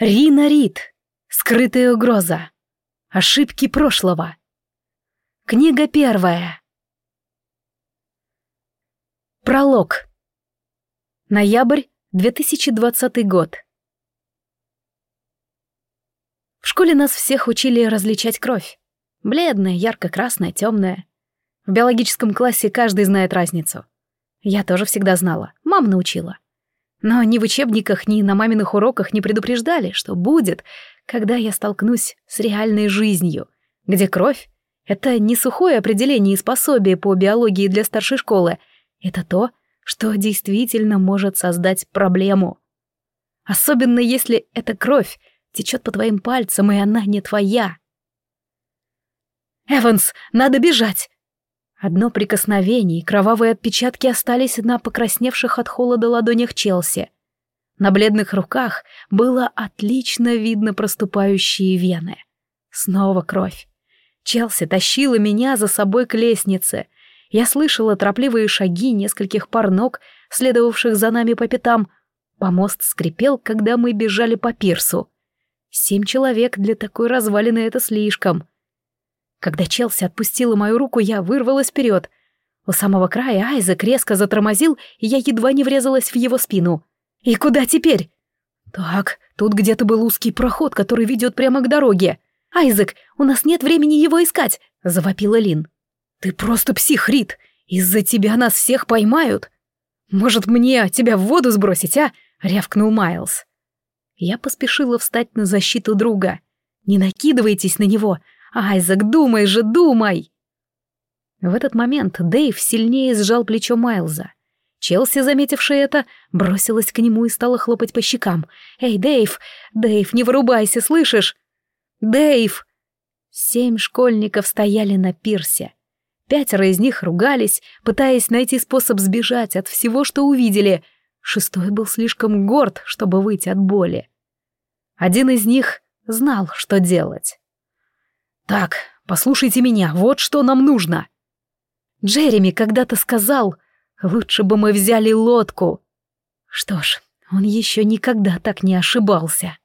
Рина Рид. Скрытая угроза. Ошибки прошлого. Книга первая. Пролог. Ноябрь 2020 год. В школе нас всех учили различать кровь. Бледная, ярко-красная, темная. В биологическом классе каждый знает разницу. Я тоже всегда знала, мама научила. Но ни в учебниках, ни на маминых уроках не предупреждали, что будет, когда я столкнусь с реальной жизнью, где кровь — это не сухое определение и способие по биологии для старшей школы, это то, что действительно может создать проблему. Особенно если эта кровь течет по твоим пальцам, и она не твоя. «Эванс, надо бежать!» Одно прикосновение, и кровавые отпечатки остались на покрасневших от холода ладонях Челси. На бледных руках было отлично видно проступающие вены. Снова кровь. Челси тащила меня за собой к лестнице. Я слышала торопливые шаги нескольких пар ног, следовавших за нами по пятам. Помост скрипел, когда мы бежали по пирсу. Семь человек для такой развалины — это слишком. Когда Челси отпустила мою руку, я вырвалась вперед. У самого края Айзек резко затормозил, и я едва не врезалась в его спину. «И куда теперь?» «Так, тут где-то был узкий проход, который ведет прямо к дороге. Айзек, у нас нет времени его искать!» — завопила Лин. «Ты просто псих, Рит! Из-за тебя нас всех поймают!» «Может, мне тебя в воду сбросить, а?» — рявкнул Майлз. Я поспешила встать на защиту друга. «Не накидывайтесь на него! Айзек, думай же, думай!» В этот момент Дэйв сильнее сжал плечо Майлза. Челси, заметившая это, бросилась к нему и стала хлопать по щекам. «Эй, Дэйв! Дэйв, не вырубайся, слышишь? Дэйв!» Семь школьников стояли на пирсе. Пятеро из них ругались, пытаясь найти способ сбежать от всего, что увидели. Шестой был слишком горд, чтобы выйти от боли. Один из них знал, что делать. «Так, послушайте меня, вот что нам нужно!» Джереми когда-то сказал, лучше бы мы взяли лодку. Что ж, он еще никогда так не ошибался.